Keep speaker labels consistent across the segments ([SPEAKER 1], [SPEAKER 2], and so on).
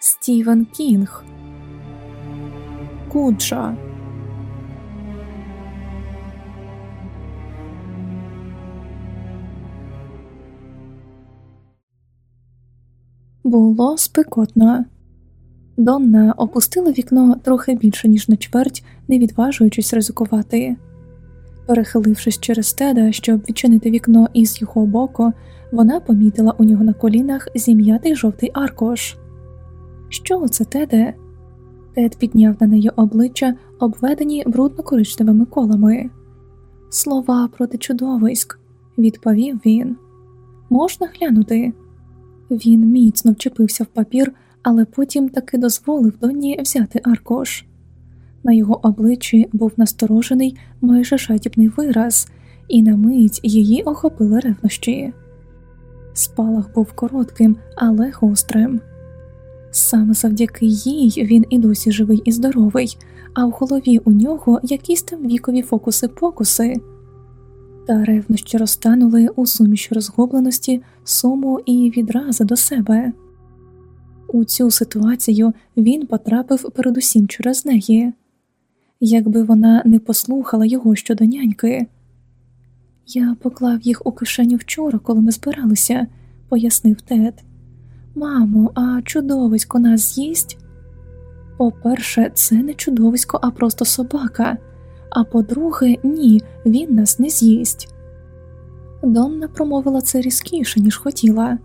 [SPEAKER 1] Стівен Кінг. Куджа. Було спекотно. Донна опустила вікно трохи більше, ніж на чверть, не відважуючись ризикувати. Перехилившись через теда, щоб відчинити вікно із його боку, вона помітила у нього на колінах зім'ятий жовтий аркуш. Що це, теде? Тед підняв на неї обличчя, обведені брудно коричневими колами. Слова проти чудовиськ, відповів він. Можна глянути? Він міцно вчепився в папір, але потім таки дозволив Донні взяти аркуш. На його обличчі був насторожений, майже жадібний вираз, і на мить її охопили ревнощі. Спалах був коротким, але гострим. Саме завдяки їй він і досі живий і здоровий, а в голові у нього якісь там вікові фокуси-покуси, та ревнощі розтанули у суміш розгубленості, суму і відрази до себе. У цю ситуацію він потрапив передусім через неї, якби вона не послухала його щодо няньки. Я поклав їх у кишеню вчора, коли ми збиралися, пояснив Тед. Мамо, а чудовисько нас з'їсть? По-перше, це не чудовисько, а просто собака, а по-друге, ні, він нас не з'їсть. Донна промовила це різкіше, ніж хотіла.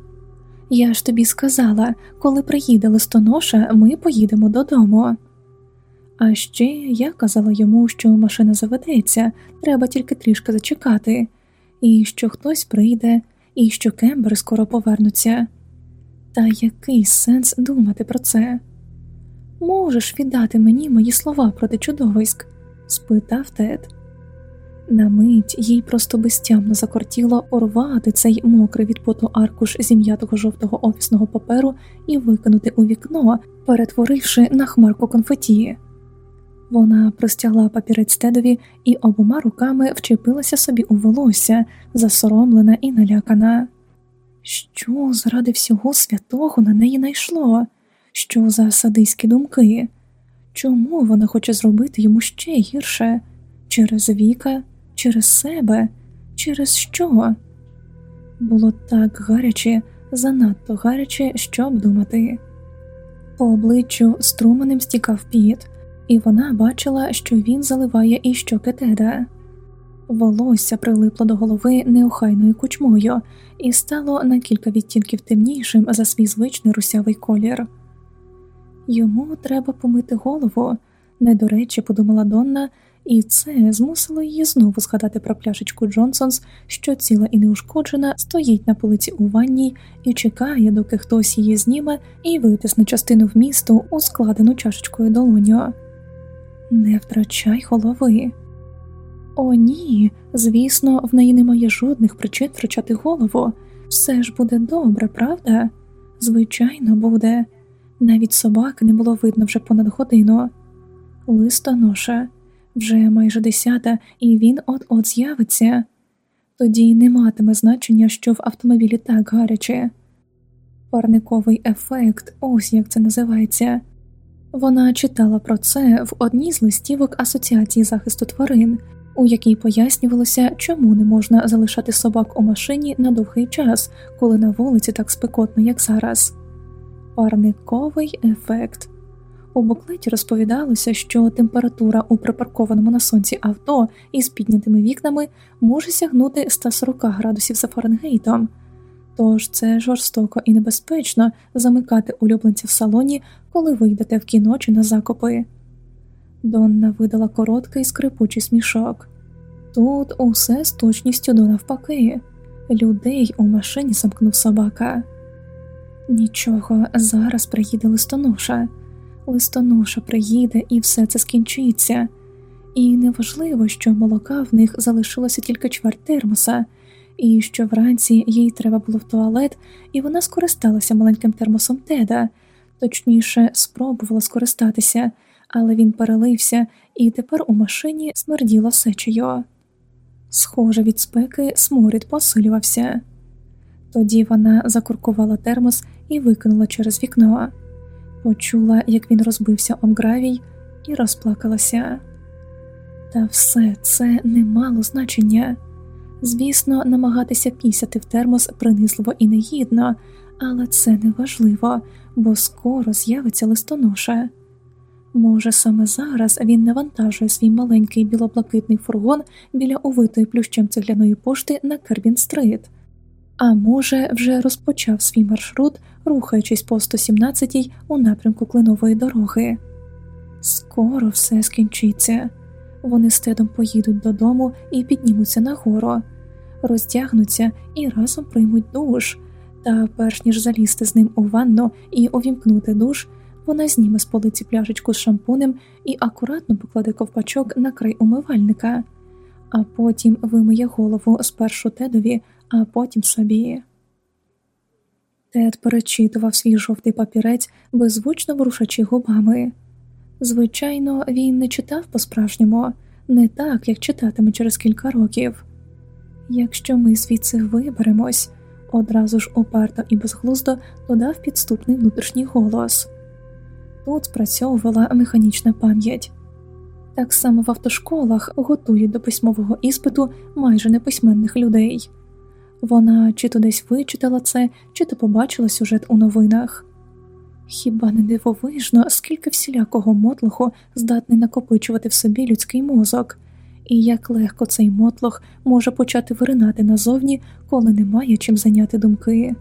[SPEAKER 1] Я ж тобі сказала, коли приїде листоноша, ми поїдемо додому. А ще я казала йому, що машина заведеться, треба тільки трішки зачекати, і що хтось прийде, і що кембери скоро повернуться. Та який сенс думати про це? Можеш віддати мені мої слова проти чудовиськ? спитав Тед. На мить їй просто безтямно закортіло орвати цей мокрий від поту аркуш зім'ятого жовтого офісного паперу і викинути у вікно, перетворивши на хмарку конфеті. Вона простягла папірець Тедові і обома руками вчепилася собі у волосся, засоромлена і налякана. Що заради всього святого на неї найшло? Що за садиські думки? Чому вона хоче зробити йому ще гірше? Через віка, через себе, через що? Було так гаряче, занадто гаряче, щоб думати. По обличчю струменем стікав піт, і вона бачила, що він заливає і щоки теда. Волосся прилипло до голови неохайною кучмою і стало на кілька відтінків темнішим за свій звичний русявий колір. Йому треба помити голову, не до речі, подумала Донна, і це змусило її знову згадати про пляшечку Джонсонс, що ціла і неушкоджена, стоїть на полиці у ванній і чекає, доки хтось її зніме і витисне частину вмісту у складену чашечкою долоню. Не втрачай голови. О, ні, звісно, в неї немає жодних причин втрачати голову. Все ж буде добре, правда? Звичайно, буде. Навіть собаки не було видно вже понад годину. Листоноша вже майже десята, і він от-от з'явиться. Тоді не матиме значення, що в автомобілі так гаряче. Парниковий ефект, ось як це називається. Вона читала про це в одній з листівок Асоціації захисту тварин, у якій пояснювалося, чому не можна залишати собак у машині на довгий час, коли на вулиці так спекотно, як зараз. Парниковий ефект. У буклеті розповідалося, що температура у припаркованому на сонці авто із піднятими вікнами може сягнути 140 градусів за Фаренгейтом, тож це жорстоко і небезпечно замикати улюбленця в салоні, коли вийдете в кіно чи на закопи. Донна видала короткий скрипучий смішок. Тут усе з точністю до навпаки, людей у машині замкнув собака. Нічого, зараз приїде листоноша, листоноша приїде і все це скінчиться, і неважливо, що молока в них залишилося тільки чверть термоса, і що вранці їй треба було в туалет, і вона скористалася маленьким термосом теда, точніше, спробувала скористатися, але він перелився, і тепер у машині смерділо сечею. Схоже, від спеки сморід посилювався. Тоді вона закуркувала термос і викинула через вікно. почула, як він розбився об гравій, і розплакалася. Та все це не мало значення. Звісно, намагатися пісяти в термос принизливо і негідно, але це не важливо, бо скоро з'явиться листоноша. Може, саме зараз він навантажує свій маленький білоблакитний фургон біля увитої плющем цегляної пошти на Кербін-стрит, а може, вже розпочав свій маршрут, рухаючись по 117-й у напрямку кленової дороги. Скоро все скінчиться. Вони з тедом поїдуть додому і піднімуться нагору, роздягнуться і разом приймуть душ, та перш ніж залізти з ним у ванну і увімкнути душ, вона зніме з полиці пляшечку з шампунем і акуратно покладе ковпачок на край умивальника, а потім вимиє голову спершу тедові, а потім собі. Тед перечитував свій жовтий папірець, беззвучно ворушачи губами. Звичайно, він не читав по-справжньому, не так, як читатиме через кілька років. Якщо ми звідси виберемось, одразу ж уперто і безглуздо додав підступний внутрішній голос. Тут спрацьовувала механічна пам'ять. Так само в автошколах готують до письмового іспиту майже неписьменних людей. Вона чи то десь вичитала це, чи то побачила сюжет у новинах. Хіба не дивовижно, скільки всілякого мотлоху здатний накопичувати в собі людський мозок, і як легко цей мотлох може почати виринати назовні, коли немає чим зайняти думки,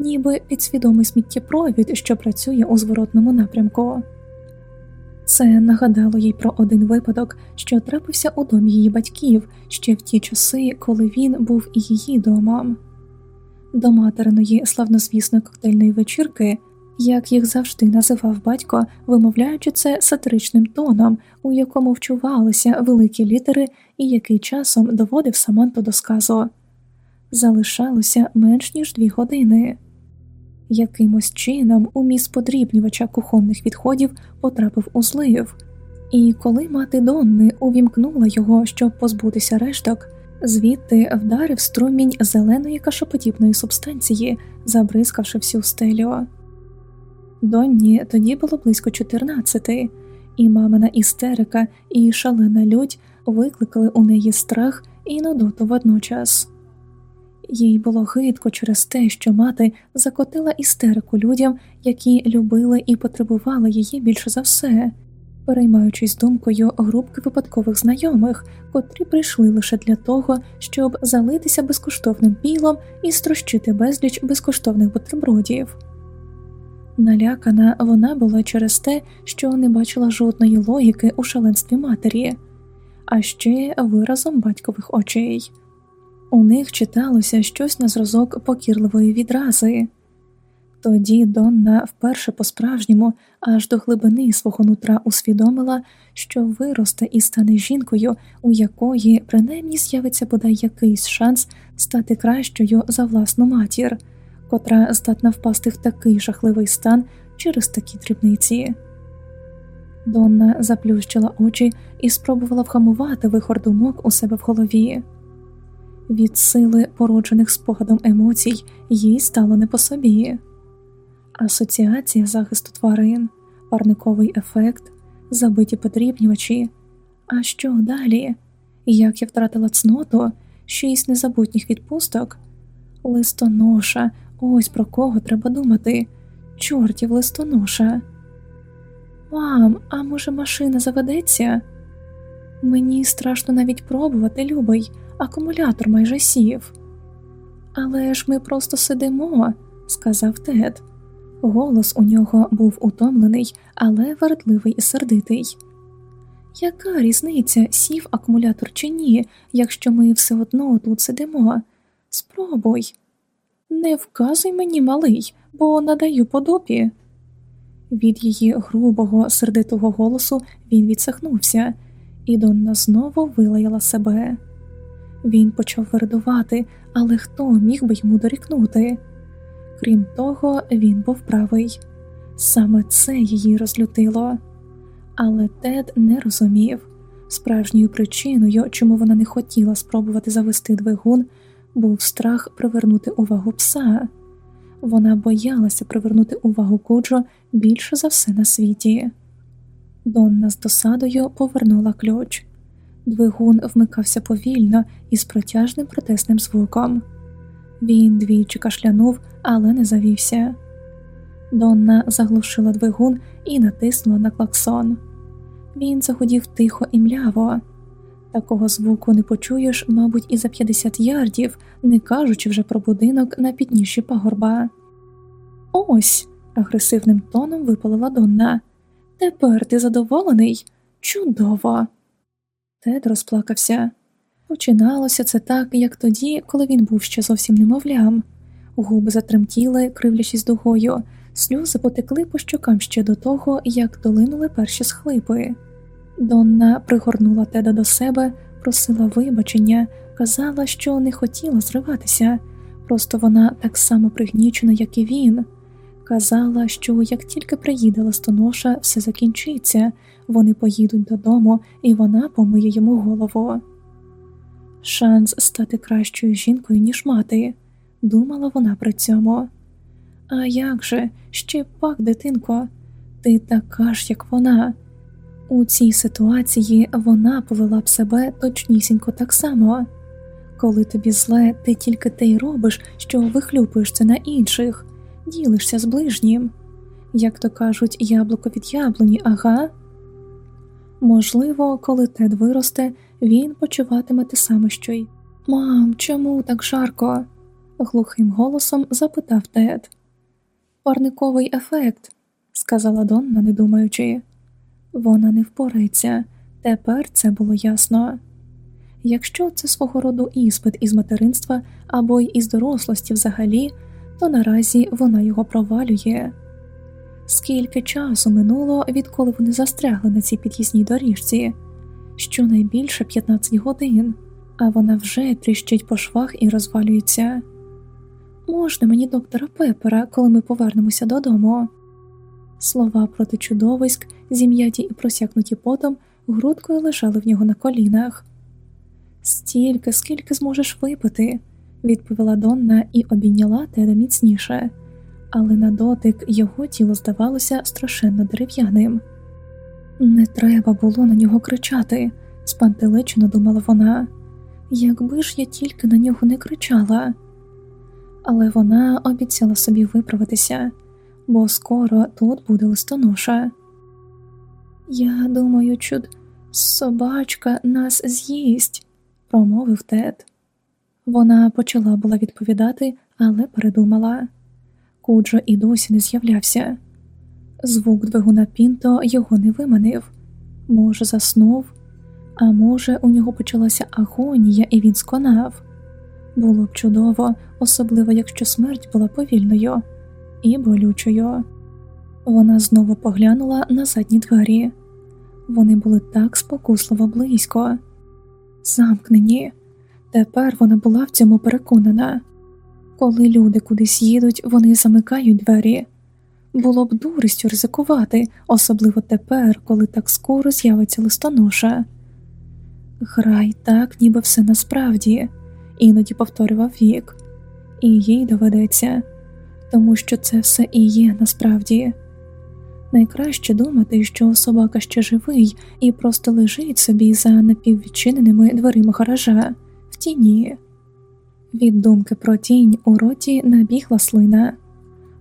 [SPEAKER 1] ніби підсвідомий сміттєпровід, що працює у зворотному напрямку. Це нагадало їй про один випадок, що трапився у домі її батьків ще в ті часи, коли він був її домом. До материної славнозвісної коктейльної вечірки як їх завжди називав батько, вимовляючи це сатиричним тоном, у якому вчувалися великі літери і який часом доводив Саманту до сказу. Залишалося менш ніж дві години. Якимось чином у міс подрібнювача кухонних відходів потрапив у злив, і коли мати Донни увімкнула його, щоб позбутися решток, звідти вдарив струмінь зеленої кашоподібної субстанції, забризкавши всю стелю. Донні тоді було близько 14, і мамина істерика і шалена лють викликали у неї страх і нудоту водночас. Їй було гидко через те, що мати закотила істерику людям, які любили і потребували її більше за все, переймаючись думкою групки випадкових знайомих, котрі прийшли лише для того, щоб залитися безкоштовним пілом і строщити безліч безкоштовних бутербродів. Налякана вона була через те, що не бачила жодної логіки у шаленстві матері, а ще виразом батькових очей. У них читалося щось на зразок покірливої відрази. Тоді Донна вперше по-справжньому аж до глибини свого нутра усвідомила, що виросте і стане жінкою, у якої принаймні з'явиться бодай якийсь шанс стати кращою за власну матір котра здатна впасти в такий жахливий стан через такі дрібниці. Донна заплющила очі і спробувала вгамувати вихор думок у себе в голові. Від сили, породжених спогадом емоцій, їй стало не по собі. Асоціація захисту тварин, парниковий ефект, забиті подрібнювачі. А що далі? Як я втратила цноту, шість незабутніх відпусток, листоноша, Ось про кого треба думати. Чортів листоноша. Мам, а може, машина заведеться? Мені страшно навіть пробувати, любий, акумулятор майже сів. Але ж ми просто сидимо, сказав Тед. Голос у нього був утомлений, але вередливий і сердитий. Яка різниця, сів акумулятор чи ні, якщо ми все одно тут сидимо? Спробуй. Не вказуй мені, малий, бо надаю подобі. Від її грубого, сердитого голосу він відсахнувся, і Донна знову вилаяла себе. Він почав вердувати, але хто міг би йому дорікнути? Крім того, він був правий. Саме це її розлютило. Але Тед не розумів справжньою причиною, чому вона не хотіла спробувати завести двигун був страх привернути увагу пса. Вона боялася привернути увагу Куджо більше за все на світі. Донна з досадою повернула ключ. Двигун вмикався повільно і з протяжним протесним звуком. Він двічі кашлянув, але не завівся. Донна заглушила двигун і натиснула на клаксон. Він загудів тихо і мляво. Такого звуку не почуєш, мабуть, і за 50 ярдів, не кажучи вже про будинок на підніжжі пагорба. Ось, агресивним тоном випалила Донна. Тепер ти задоволений? Чудово. Тед розплакався. Починалося це так, як тоді, коли він був ще зовсім немовлям. Губи затремтіли, кривлячись дугою, сльози потекли по щокам ще до того, як долинули перші схлипи. Донна пригорнула теда до себе, просила вибачення, казала, що не хотіла зриватися, просто вона так само пригнічена, як і він. Казала, що як тільки приїде листоноша, все закінчиться, вони поїдуть додому, і вона помиє йому голову. Шанс стати кращою жінкою, ніж мати, думала вона при цьому. А як же, ще пак, дитинко, ти така ж, як вона. У цій ситуації вона повела б себе точнісінько так само. Коли тобі зле, ти тільки те й робиш, що вихлюпуєш це на інших, ділишся з ближнім. Як то кажуть, яблуко від яблуні, ага. Можливо, коли Тед виросте, він почуватиме те саме що й Мам, чому так жарко? глухим голосом запитав Тед. Парниковий ефект, сказала Донна, не думаючи. Вона не впорається, тепер це було ясно. Якщо це свого роду іспит із материнства або й із дорослості взагалі, то наразі вона його провалює. Скільки часу минуло, відколи вони застрягли на цій під'їзній доріжці, щонайбільше 15 годин, а вона вже тріщить по швах і розвалюється. Можна мені доктора Пепера, коли ми повернемося додому? Слова проти чудовиськ, зім'яті і просякнуті потом, грудкою лежали в нього на колінах. Стільки, скільки зможеш випити, відповіла Донна і обійняла Теда міцніше, але на дотик його тіло здавалося страшенно дерев'яним. Не треба було на нього кричати, спантеличено думала вона. Якби ж я тільки на нього не кричала. Але вона обіцяла собі виправитися бо скоро тут буде листоноша. Я думаю, чуд собачка нас з'їсть, промовив Тед. Вона почала була відповідати, але передумала. Куджо і досі не з'являвся. Звук двигуна Пінто його не виманив, може, заснув, а може, у нього почалася агонія, і він сконав. Було б чудово, особливо якщо смерть була повільною і болючою. Вона знову поглянула на задні двері. Вони були так спокусливо близько, замкнені. Тепер вона була в цьому переконана. Коли люди кудись їдуть, вони замикають двері. Було б дурістю ризикувати, особливо тепер, коли так скоро з'явиться листоноша. Грай так, ніби все насправді, іноді повторював вік, і їй доведеться тому що це все і є насправді. Найкраще думати, що собака ще живий і просто лежить собі за напіввідчиненими дверима гаража в тіні. Від думки про тінь у роті набігла слина.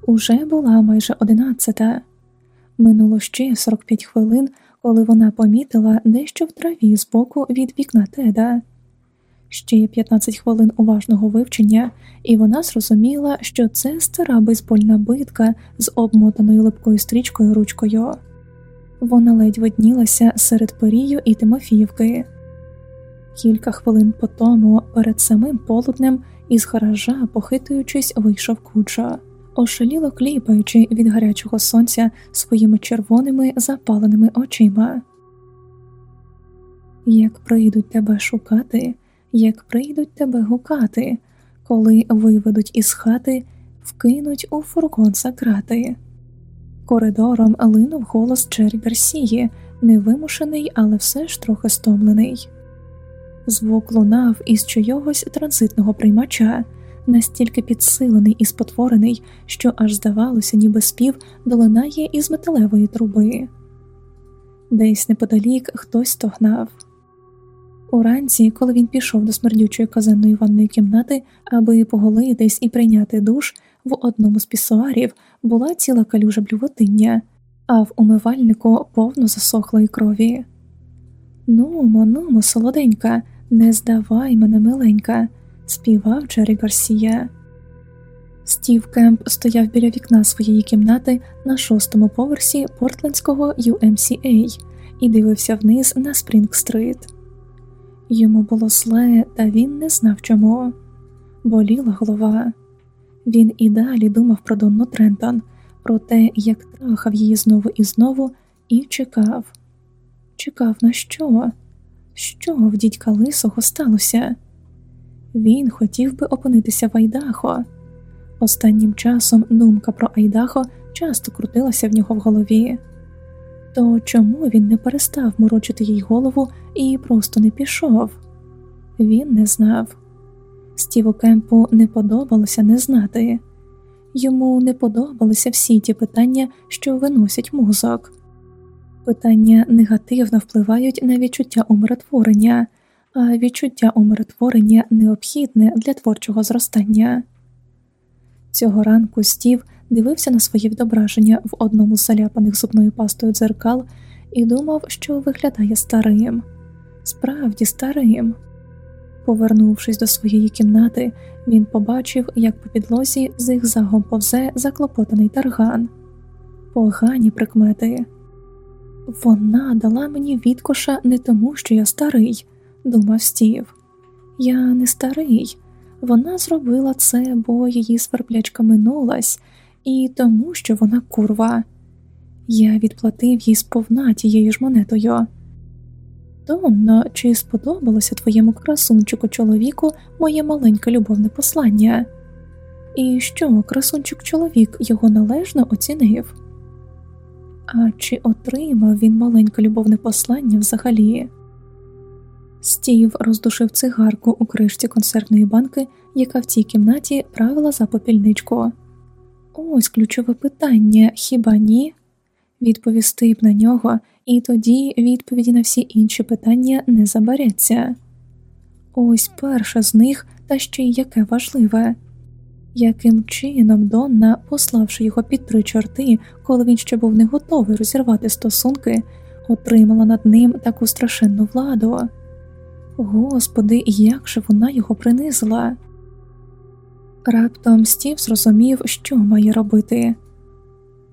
[SPEAKER 1] Уже була майже одинадцята. Минуло ще 45 хвилин, коли вона помітила дещо в траві збоку від вікна теда. Ще 15 хвилин уважного вивчення, і вона зрозуміла, що це стара бейсбольна битка з обмотаною липкою стрічкою ручкою. Вона ледь виднілася серед Порію і Тимофіївки. Кілька хвилин по тому, перед самим полуднем, із гаража, похитуючись, вийшов куча, ошаліло кліпаючи від гарячого сонця своїми червоними запаленими очима. Як прийдуть тебе шукати як прийдуть тебе гукати, коли виведуть із хати, вкинуть у фургон закрати. Коридором линув голос Джері Гарсії, невимушений, але все ж трохи стомлений. Звук лунав із чийогось транзитного приймача, настільки підсилений і спотворений, що аж здавалося, ніби спів долинає із металевої труби. Десь неподалік хтось стогнав. Уранці, коли він пішов до смердючої казенної ванної кімнати, аби поголитись і прийняти душ, в одному з пісуарів була ціла калюжа блювотиння, а в умивальнику повно засохлої крові. Нумо, нумо, солоденька, не здавай мене миленька, співав Джері Гарсія. Стів Кемп стояв біля вікна своєї кімнати на шостому поверсі Портлендського YMCA і дивився вниз на Спрінг-стрит. Йому було зле, та він не знав чому. Боліла голова. Він і далі думав про Донну Трентон, про те, як трахав її знову і знову, і чекав. Чекав на що? Що в дідька лисого сталося? Він хотів би опинитися в Айдахо. Останнім часом думка про Айдахо часто крутилася в нього в голові. То чому він не перестав морочити їй голову і просто не пішов? Він не знав. Стіву Кемпу не подобалося не знати, йому не подобалися всі ті питання, що виносять мозок. Питання негативно впливають на відчуття умиротворення, а відчуття умиротворення необхідне для творчого зростання. Цього ранку Стів дивився на своє відображення в одному з заляпаних зубною пастою дзеркал і думав, що виглядає старим, справді старим. Повернувшись до своєї кімнати, він побачив, як по підлозі зигзагом повзе заклопотаний тарган. Погані прикмети. Вона дала мені відкоша не тому, що я старий, думав Стів. Я не старий. Вона зробила це, бо її сверблячка минулась, і тому, що вона курва. Я відплатив їй сповна тією ж монетою. Донно, чи сподобалося твоєму красунчику чоловіку моє маленьке любовне послання? І що красунчик чоловік його належно оцінив? А чи отримав він маленьке любовне послання взагалі? Стів роздушив цигарку у кришці консервної банки, яка в цій кімнаті правила за попільничку. Ось ключове питання хіба ні? Відповісти б на нього, і тоді відповіді на всі інші питання не забереться. Ось перше з них, та ще й яке важливе яким чином Донна, пославши його під три чорти, коли він ще був не готовий розірвати стосунки, отримала над ним таку страшенну владу. Господи, як же вона його принизила. Раптом стів зрозумів, що має робити.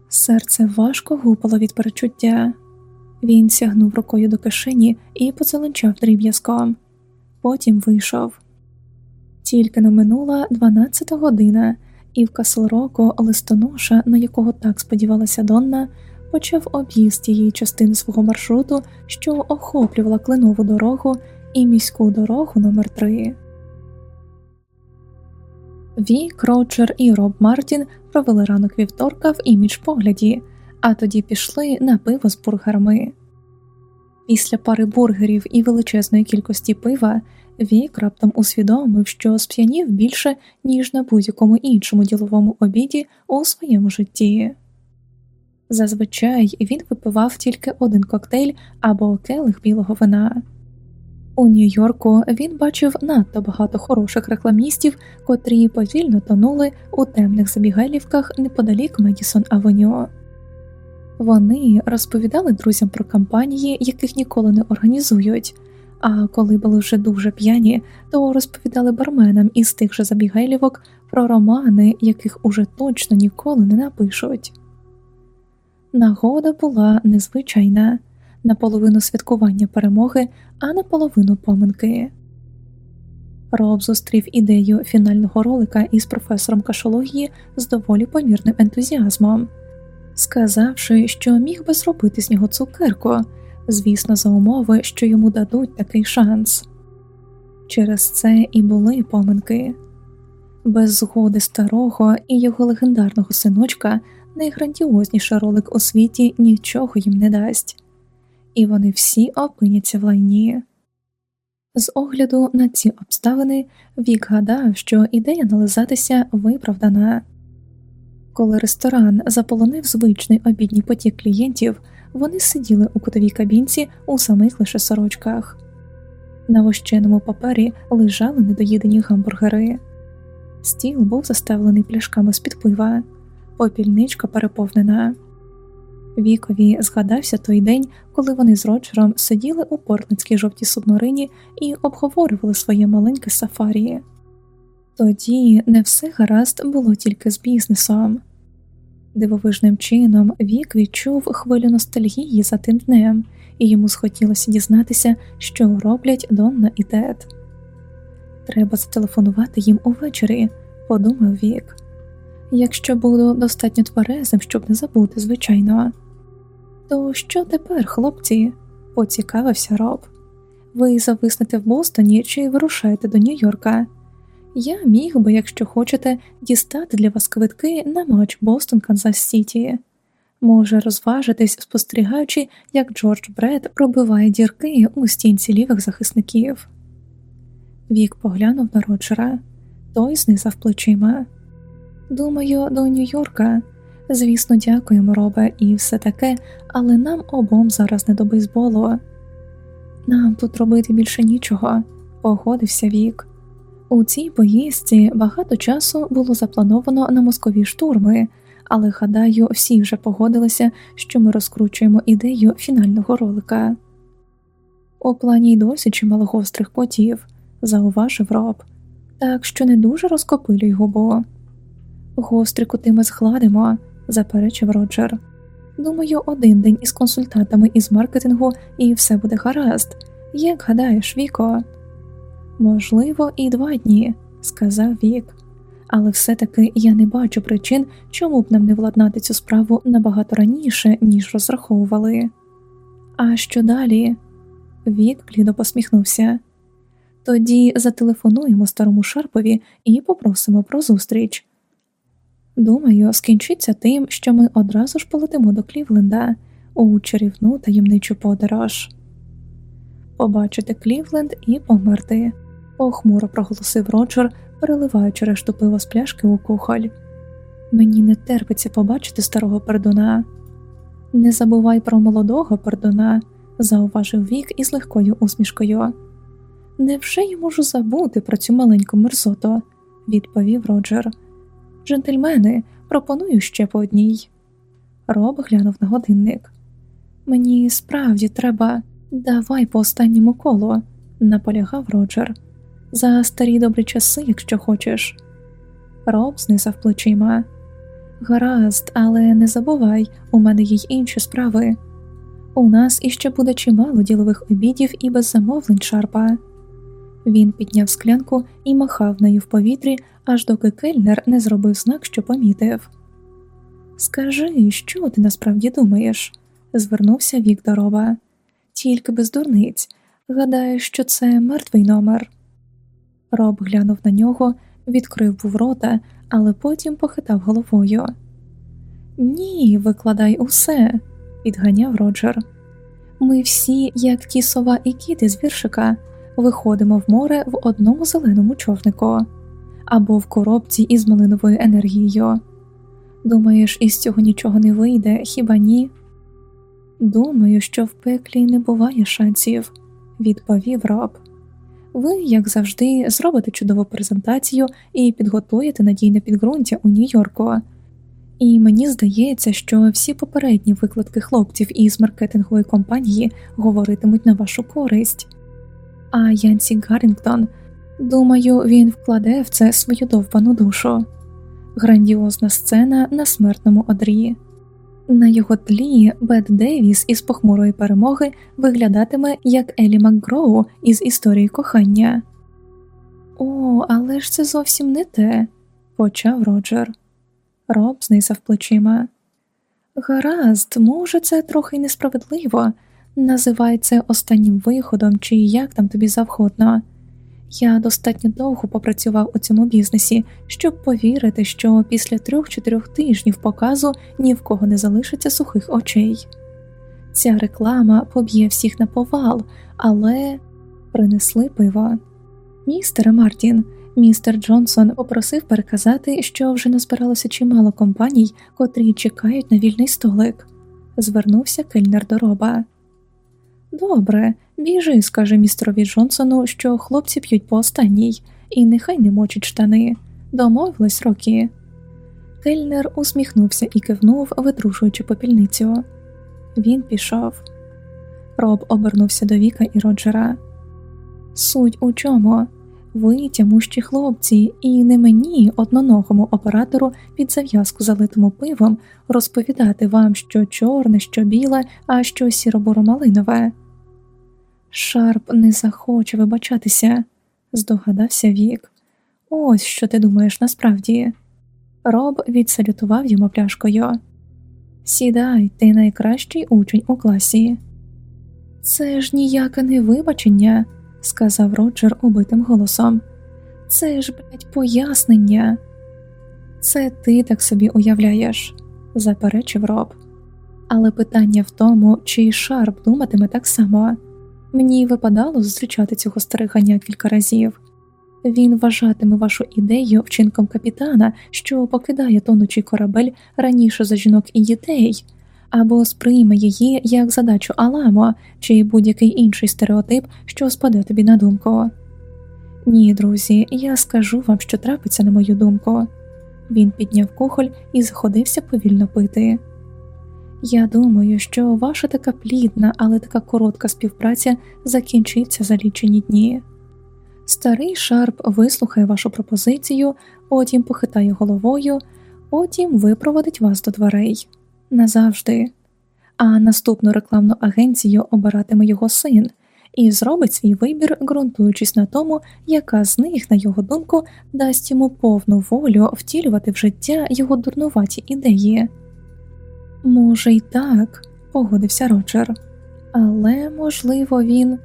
[SPEAKER 1] Серце важко гупало від перечуття. Він сягнув рукою до кишені і поцеленчав дріб'язком. Потім вийшов. Тільки не минула дванадцята година, і в Каслроку листоноша, на якого так сподівалася Донна, почав об'їзд тієї частини свого маршруту, що охоплювала кленову дорогу і міську дорогу номер 3 Ві, Крочер і Роб Мартін провели ранок вівторка в імідж погляді, а тоді пішли на пиво з бургерами. Після пари бургерів і величезної кількості пива Вік раптом усвідомив, що сп'янів більше, ніж на будь-якому іншому діловому обіді у своєму житті. Зазвичай він випивав тільки один коктейль або келих білого вина. У Нью-Йорку він бачив надто багато хороших рекламістів, котрі повільно тонули у темних забігайлівках неподалік Медісон Авеню. Вони розповідали друзям про кампанії, яких ніколи не організують. А коли були вже дуже п'яні, то розповідали барменам із тих же забігайлівок про романи, яких уже точно ніколи не напишуть. Нагода була незвичайна наполовину святкування перемоги, а наполовину поминки. Роб зустрів ідею фінального ролика із професором кашології з доволі помірним ентузіазмом, сказавши, що міг би зробити з нього цукерку звісно, за умови, що йому дадуть такий шанс. Через це і були поминки. Без згоди старого і його легендарного синочка найграндіозніший ролик у світі нічого їм не дасть, і вони всі опиняться в лайні. З огляду на ці обставини Вік гадав, що ідея нализатися виправдана. Коли ресторан заполонив звичний обідній потік клієнтів, вони сиділи у кутовій кабінці у самих лише сорочках. На вощеному папері лежали недоїдені гамбургери. Стіл був заставлений пляшками з під пива, попільничка переповнена. Вікові згадався той день, коли вони з Роджером сиділи у портницькій жовтій субмарині і обговорювали своє маленьке сафарі. Тоді не все гаразд було тільки з бізнесом. Дивовижним чином Вік відчув хвилю ностальгії за тим днем, і йому схотілося дізнатися, що роблять Донна і Тед. Треба зателефонувати їм увечері, подумав Вік. Якщо буду достатньо тверезим, щоб не забути, звичайно. То що тепер, хлопці? поцікавився Роб. Ви зависнете в Бостоні чи вирушаєте до Нью-Йорка? Я міг би, якщо хочете, дістати для вас квитки на матч Бостон Канзас Сіті. Може розважитись, спостерігаючи, як Джордж Бред пробиває дірки у стінці лівих захисників. Вік поглянув на Роджера, той знизав плечима. Думаю, до Нью-Йорка. Звісно, дякуємо, робе, і все таке, але нам обом зараз не до бейсболу. Нам тут робити більше нічого, погодився Вік. У цій поїздці багато часу було заплановано на москові штурми, але гадаю, всі вже погодилися, що ми розкручуємо ідею фінального ролика. У плані й досі чимало гострих котів, зауважив Роб, так що не дуже розкопилюй губу. Гострі кути ми згладимо, заперечив Роджер. Думаю, один день із консультантами із маркетингу і все буде гаразд. Як гадаєш, Віко? Можливо, і два дні, сказав Вік, але все-таки я не бачу причин, чому б нам не владнати цю справу набагато раніше, ніж розраховували. А що далі? Вік блідо посміхнувся. Тоді зателефонуємо старому Шарпові і попросимо про зустріч. Думаю, скінчиться тим, що ми одразу ж полетимо до Клівленда у чарівну таємничу подорож. Побачити Клівленд і померти, похмуро проголосив Роджер, переливаючи решту пива з пляшки у кухоль. Мені не терпиться побачити старого пердуна. Не забувай про молодого пердуна, зауважив Вік із легкою усмішкою. Невже я можу забути про цю маленьку мерзоту? відповів Роджер. Джентльмени, пропоную ще по одній. Роб глянув на годинник. Мені справді треба, давай по останньому колу, наполягав Роджер. За старі добрі часи, якщо хочеш. Роб знизав плечима. Гаразд, але не забувай, у мене є й інші справи. У нас іще буде чимало ділових обідів і без замовлень шарпа. Він підняв склянку і махав нею в повітрі, аж доки кельнер не зробив знак, що помітив. Скажи, що ти насправді думаєш? звернувся Вік до Роба. Тільки без дурниць. Гадаєш, що це мертвий номер. Роб глянув на нього, відкрив був рота, але потім похитав головою. Ні, викладай усе, підганяв Роджер. Ми всі, як ті сова і кіти з віршика, виходимо в море в одному зеленому човнику або в коробці із малиновою енергією. Думаєш, із цього нічого не вийде, хіба ні? Думаю, що в пеклі не буває шансів, відповів Роб. Ви, як завжди, зробите чудову презентацію і підготуєте надійне підґрунтя у Нью-Йорку. І мені здається, що всі попередні викладки хлопців із маркетингової компанії говоритимуть на вашу користь. А Янсі Гаррінгтон, думаю, він вкладе в це свою довбану душу. Грандіозна сцена на смертному одрі. На його тлі Бет Дейвіс із похмурої перемоги виглядатиме як Елі Макгроу із історії кохання. О, але ж це зовсім не те, почав Роджер. Роб знизав плечима. Гаразд, може, це трохи несправедливо. Називай це останнім виходом, чи як там тобі завгодно. Я достатньо довго попрацював у цьому бізнесі, щоб повірити, що після трьох-чотирьох тижнів показу ні в кого не залишиться сухих очей. Ця реклама поб'є всіх на повал, але Принесли пиво. Містере Мартін, містер Джонсон попросив переказати, що вже назбиралося чимало компаній, котрі чекають на вільний столик. Звернувся кельнер до роба. Добре, біжи, скаже містерові Джонсону, що хлопці п'ють по останній, і нехай не мочуть штани. Домовились роки. Кельнер усміхнувся і кивнув, видрушуючи попільницю. Він пішов. Роб обернувся до Віка і Роджера. Суть у чому? Ви тямущі хлопці, і не мені, одноногому оператору під зав'язку залитому пивом, розповідати вам, що чорне, що біле, а що сіро-буро-малинове. Шарп не захоче вибачатися, здогадався Вік. Ось що ти думаєш насправді. Роб відсалютував йому пляшкою. Сідай, ти найкращий учень у класі. Це ж ніяке не вибачення, сказав Роджер убитим голосом. Це ж, блядь, пояснення. Це ти так собі уявляєш, заперечив Роб. Але питання в тому, чи Шарп думатиме так само. Мені випадало зустрічати цього старигання кілька разів. Він вважатиме вашу ідею вчинком капітана, що покидає тонучий корабель раніше за жінок і дітей, або сприйме її як задачу Аламо чи будь-який інший стереотип, що спаде тобі на думку. Ні, друзі, я скажу вам, що трапиться на мою думку. Він підняв кухоль і заходився повільно пити. Я думаю, що ваша така плідна, але така коротка співпраця закінчиться за лічені дні. Старий Шарп вислухає вашу пропозицію, потім похитає головою, потім випроводить вас до дверей назавжди, а наступну рекламну агенцію обиратиме його син і зробить свій вибір, ґрунтуючись на тому, яка з них, на його думку, дасть йому повну волю втілювати в життя його дурнуваті ідеї. Може, й так, погодився Роджер, але можливо він.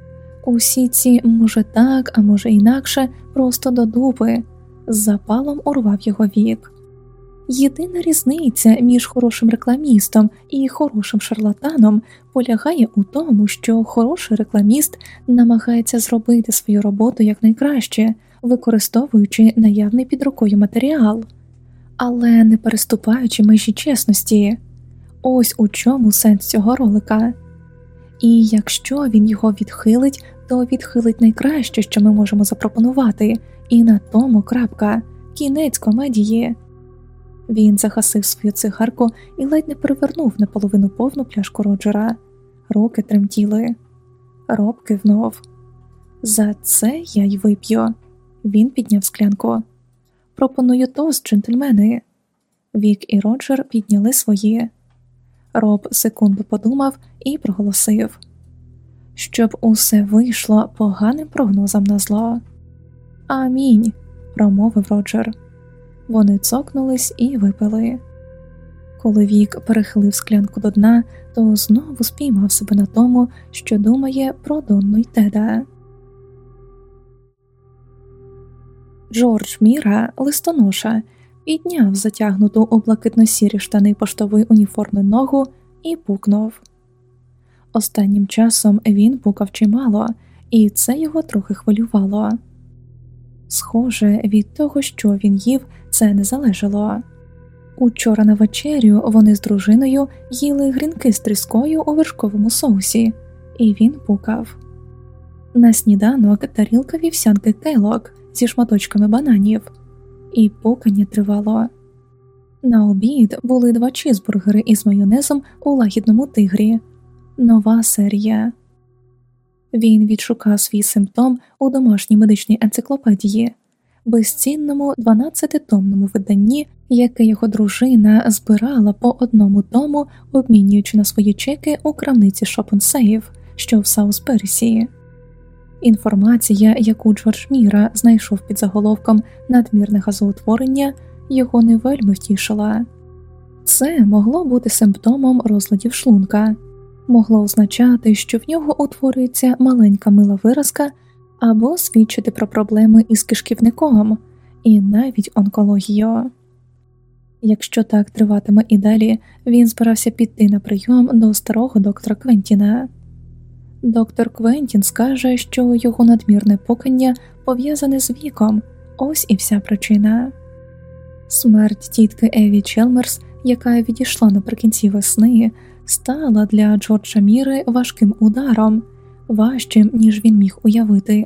[SPEAKER 1] Усі ці може так, а може інакше, просто до дупи, з запалом урвав його вік. Єдина різниця між хорошим рекламістом і хорошим шарлатаном полягає у тому, що хороший рекламіст намагається зробити свою роботу якнайкраще, використовуючи наявний під рукою матеріал, але не переступаючи межі чесності. Ось у чому сенс цього ролика. І якщо він його відхилить, то відхилить найкраще, що ми можемо запропонувати, і на тому крапка, кінець комедії. Він загасив свою цигарку і ледь не перевернув наполовину повну пляшку Роджера. Руки тремтіли. Роб кивнув. За це я й вип'ю. Він підняв склянку. Пропоную тост, джентльмени. Вік і Роджер підняли свої. Роб секунду подумав і проголосив щоб усе вийшло поганим прогнозом на зло. Амінь, промовив Роджер. Вони цокнулись і випили. Коли Вік перехилив склянку до дна, то знову спіймав себе на тому, що думає про Донну й Теда. Джордж Міра, листоноша, підняв затягнуту у блакитно сірі штани поштової уніформи ногу і пукнув. Останнім часом він пукав чимало, і це його трохи хвилювало. Схоже, від того, що він їв, це не залежало. Учора на вечерю вони з дружиною їли грінки з тріскою у вершковому соусі, і він пукав. На сніданок тарілка вівсянки келок зі шматочками бананів, і пукання тривало. На обід були два чізбургери із майонезом у лагідному тигрі нова серія. Він відшукав свій симптом у домашній медичній енциклопедії, безцінному 12-томному виданні, яке його дружина збирала по одному тому, обмінюючи на свої чеки у крамниці Шопенсейв, що в Саусперсі. Інформація, яку Джордж Міра знайшов під заголовком надмірне газоутворення, його не вельми втішила. Це могло бути симптомом розладів шлунка могло означати, що в нього утворюється маленька мила виразка або свідчити про проблеми із кишківником і навіть онкологію. Якщо так триватиме і далі, він збирався піти на прийом до старого доктора Квентіна. Доктор Квентін скаже, що його надмірне покання пов'язане з віком, ось і вся причина. Смерть тітки Еві Челмерс, яка відійшла наприкінці весни, стала для Джорджа Міри важким ударом, важчим, ніж він міг уявити.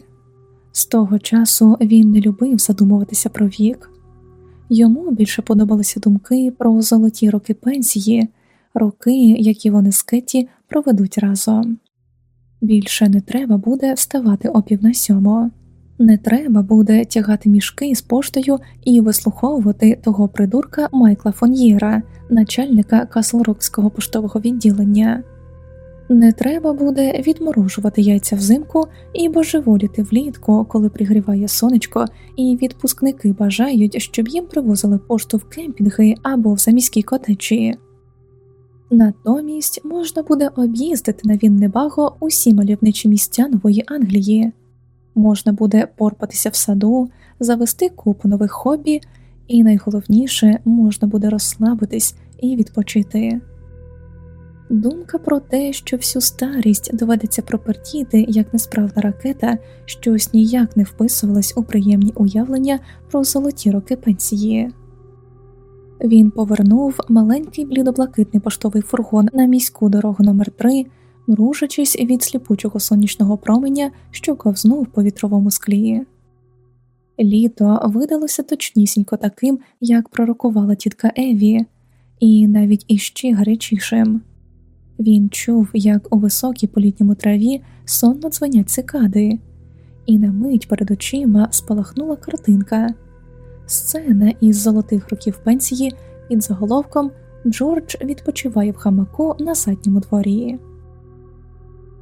[SPEAKER 1] З того часу він не любив задумуватися про вік. Йому більше подобалися думки про золоті роки пенсії, роки, які вони з Кетті проведуть разом. Більше не треба буде вставати о пів на сьому, не треба буде тягати мішки з поштою і вислуховувати того придурка Майкла Фон'єра, начальника Каслрокського поштового відділення. Не треба буде відморожувати яйця взимку і божеволіти влітку, коли пригріває сонечко, і відпускники бажають, щоб їм привозили пошту в кемпінги або в заміській котечі. Натомість можна буде об'їздити на Віннебаго усі мальовничі місця нової Англії, можна буде порпатися в саду, завести купу нових хобі, і найголовніше можна буде розслабитись і відпочити. Думка про те, що всю старість доведеться пропертіти як несправна ракета, щось ніяк не вписувалась у приємні уявлення про золоті роки пенсії. Він повернув маленький блідоблакитний поштовий фургон на міську дорогу номер 3 мружачись від сліпучого сонячного променя, що ковзнув по вітровому склі. Літо видалося точнісінько таким, як пророкувала тітка Еві, і навіть іще гарячішим. Він чув, як у високій політньому траві сонно дзвонять цикади, і на мить перед очима спалахнула картинка сцена із золотих років пенсії під заголовком Джордж відпочиває в хамаку на задньому дворі.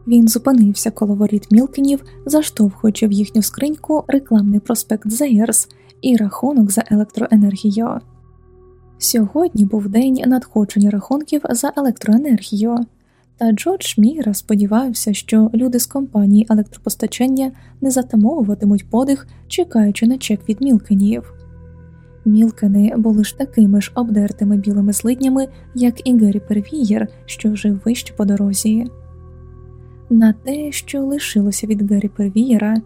[SPEAKER 1] Він зупинився коло воріт Мілкінів, заштовхуючи в їхню скриньку рекламний проспект Зейерс і рахунок за електроенергію. Сьогодні був день надходження рахунків за електроенергію, та Джордж Міра сподівався, що люди з компанії електропостачання не затамовуватимуть подих, чекаючи на чек від Мілкенів. Мілкени були ж такими ж обдертими білими злиднями, як і Гері Первієр, що жив вище по дорозі. На те, що лишилося від Гері Первієра,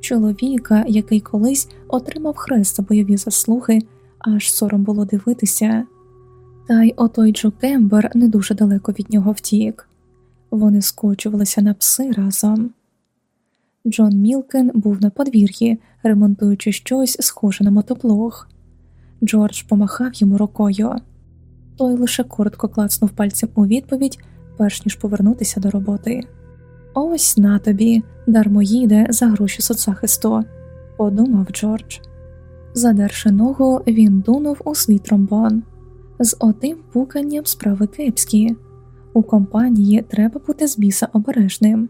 [SPEAKER 1] чоловіка, який колись отримав хрест за бойові заслуги аж сором було дивитися, та й отой Джо Кембер не дуже далеко від нього втік. Вони скочувалися на пси разом. Джон Мілкен був на подвір'ї, ремонтуючи щось схоже на мотоблог. Джордж помахав йому рукою. Той лише коротко клацнув пальцем у відповідь, перш ніж повернутися до роботи. Ось на тобі, дармоїде за гроші соцзахисту, подумав Джордж. Задерши ногу, він дунув у свій тромбон. З отим пуканням справи кепські. У компанії треба бути з біса обережним.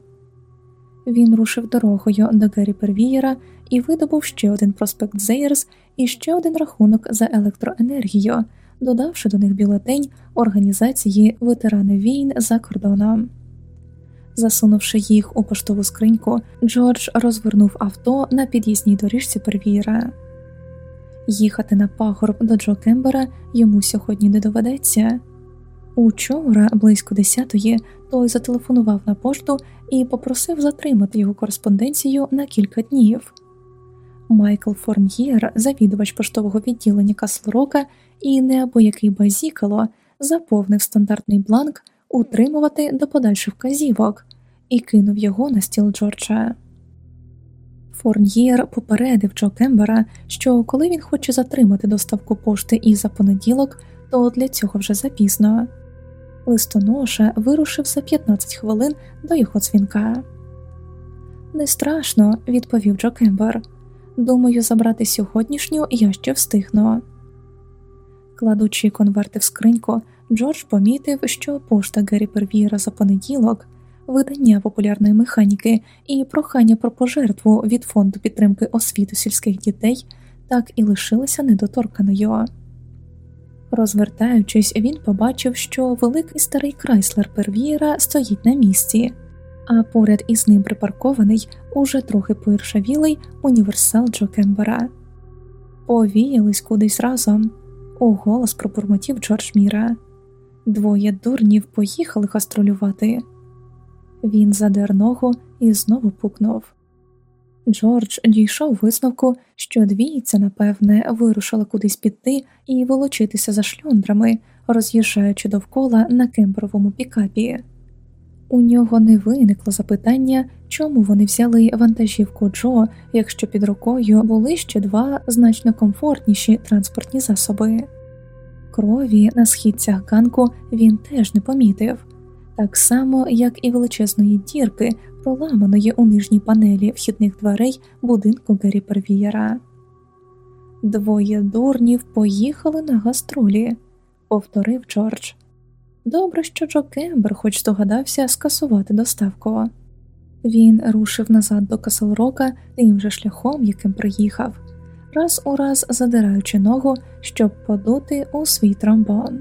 [SPEAKER 1] Він рушив дорогою до Гері Первієра і видобув ще один проспект Зейерс і ще один рахунок за електроенергію, додавши до них бюлетень організації ветерани війн за кордоном. Засунувши їх у поштову скриньку, Джордж розвернув авто на під'їзній доріжці Первієра. Їхати на пагорб до Джо Кембера йому сьогодні не доведеться. Учора, близько десятої, той зателефонував на пошту і попросив затримати його кореспонденцію на кілька днів. Майкл Форн'єр, завідувач поштового відділення Каслрока і неабиякий базікало, заповнив стандартний бланк утримувати до подальших вказівок і кинув його на стіл Джорджа. Форньєр попередив Джо Кембера, що коли він хоче затримати доставку пошти і за понеділок, то для цього вже запізно. Листоноша вирушив за 15 хвилин до його дзвінка. Не страшно, відповів Джо Кембер. Думаю, забрати сьогоднішню я ще встигну. Кладучи конверти в скриньку, Джордж помітив, що пошта Гері Первіра за понеділок видання популярної механіки і прохання про пожертву від фонду підтримки освіти сільських дітей так і лишилася недоторканою. Розвертаючись, він побачив, що великий старий крайслер Первієра стоїть на місці, а поряд із ним припаркований уже трохи поіршавілий універсал Джо Кембера. Повіялись кудись разом, уголос пробурмотів Джордж Міра. Двоє дурнів поїхали гастролювати. Він задер ногу і знову пукнув. Джордж дійшов висновку, що двійця, напевне, вирушила кудись піти і волочитися за шльондрами, роз'їжджаючи довкола на кемперовому пікапі. У нього не виникло запитання, чому вони взяли вантажівку Джо, якщо під рукою були ще два значно комфортніші транспортні засоби. Крові на східцях ганку він теж не помітив, так само, як і величезної дірки, проламаної у нижній панелі вхідних дверей будинку Гаррі Первієра. Двоє дурнів поїхали на гастролі, повторив Джордж. Добре, що Джо Кембер хоч догадався, скасувати доставку. Він рушив назад до Каселрока тим же шляхом, яким приїхав, раз у раз задираючи ногу, щоб подути у свій тромбон.